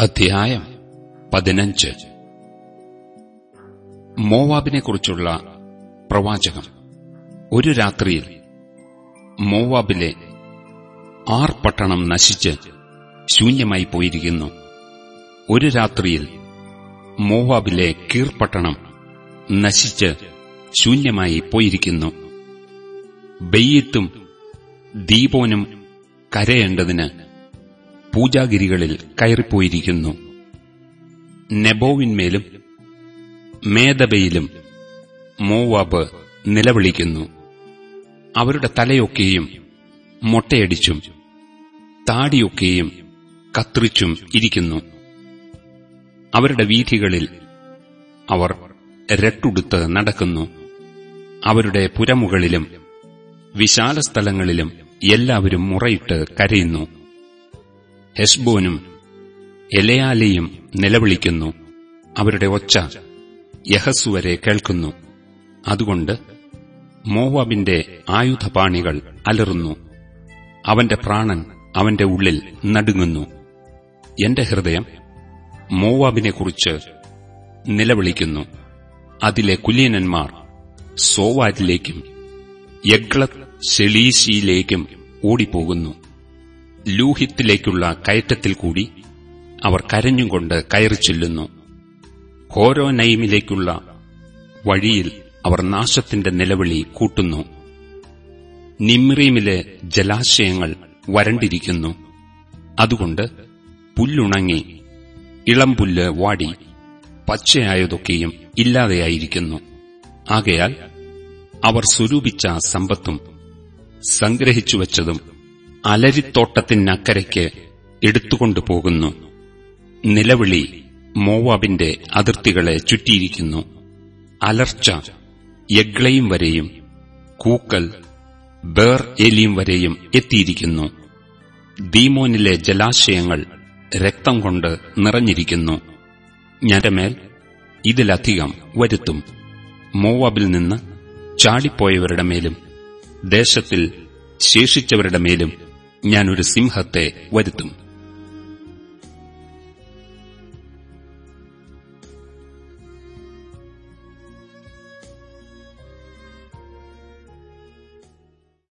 അധ്യായം പതിനഞ്ച്. മോവാബിനെക്കുറിച്ചുള്ള പ്രവാചകം. ഒരു രാത്രിയിൽ മോവാബിലെ ആർ പട്ടണം നശിച്ച് ശൂന്യമായി പോയിരിക്കുന്നു. ഒരു രാത്രിയിൽ മോവാബിലെ കീർ പട്ടണം നശിച്ച് ശൂന്യമായി പോയിരിക്കുന്നു. ബെയ്യത്തും ദീപോനും കരയേണ്ടതിന് പൂജാഗിരികളിൽ കയറിപ്പോയിരിക്കുന്നു. നെബോവിന്മേലും മേദബയിലും മോവാബ് നിലവിളിക്കുന്നു. അവരുടെ തലയൊക്കെയും മൊട്ടയടിച്ചും താടിയൊക്കെയും കത്രിച്ചും ഇരിക്കുന്നു. അവരുടെ വീഥികളിൽ അവർ രട്ടുടുത്ത് നടക്കുന്നു. അവരുടെ പുരമുകളിലും വിശാല സ്ഥലങ്ങളിലും എല്ലാവരും മുറയിട്ട് കരയുന്നു. ഹെസ്ബോനും എലയാലയും നിലവിളിക്കുന്നു. അവരുടെ ഒച്ച യഹസ്വരെ കേൾക്കുന്നു. അതുകൊണ്ട് മോവാബിന്റെ ആയുധപാണികൾ അലറുന്നു. അവന്റെ പ്രാണൻ അവന്റെ ഉള്ളിൽ നടുങ്ങുന്നു. എന്റെ ഹൃദയം മോവാബിനെക്കുറിച്ച് നിലവിളിക്കുന്നു. അതിലെ കുലീനന്മാർ സോവാറ്റിലേക്കും യഗ്ലത് ശെലീശിയിലേക്കും ഓടിപ്പോകുന്നു. ലൂഹിത്തിലേക്കുള്ള കയറ്റത്തിൽ കൂടി അവർ കരഞ്ഞുകൊണ്ട് കയറി ചെല്ലുന്നു. ഹോരോനൈമിലേക്കുള്ള വഴിയിൽ അവർ നാശത്തിന്റെ നിലവിളി കൂട്ടുന്നു. നിമ്രീമിലെ ജലാശയങ്ങൾ വരണ്ടിരിക്കുന്നു. അതുകൊണ്ട് പുല്ലുണങ്ങി ഇളംപുല്ല് വാടി പച്ചയായതൊക്കെയും ഇല്ലാതെയായിരിക്കുന്നു. ആകയാൽ അവർ സ്വരൂപിച്ച സമ്പത്തും സംഗ്രഹിച്ചുവച്ചതും അലരിത്തോട്ടത്തിനക്കരയ്ക്ക് എടുത്തുകൊണ്ടുപോകുന്നു നിലവിളി മോവാബിന്റെ അതിർത്തികളെ ചുറ്റിയിരിക്കുന്നു. അലർച്ച യഗ്ലയും വരെയും കൂക്കൽ ബേർ എലിയും വരെയും എത്തിയിരിക്കുന്നു. ദീമോനിലെ ജലാശയങ്ങൾ രക്തം കൊണ്ട് നിറഞ്ഞിരിക്കുന്നു. ഞരമേൽ ഇതിലധികം വരുത്തും. മോവാബിൽ നിന്ന് ചാടിപ്പോയവരുടെ മേലും ദേശത്തിൽ ശേഷിച്ചവരുടെ മേലും ഞാനൊരു സിംഹത്തെ വരുത്തും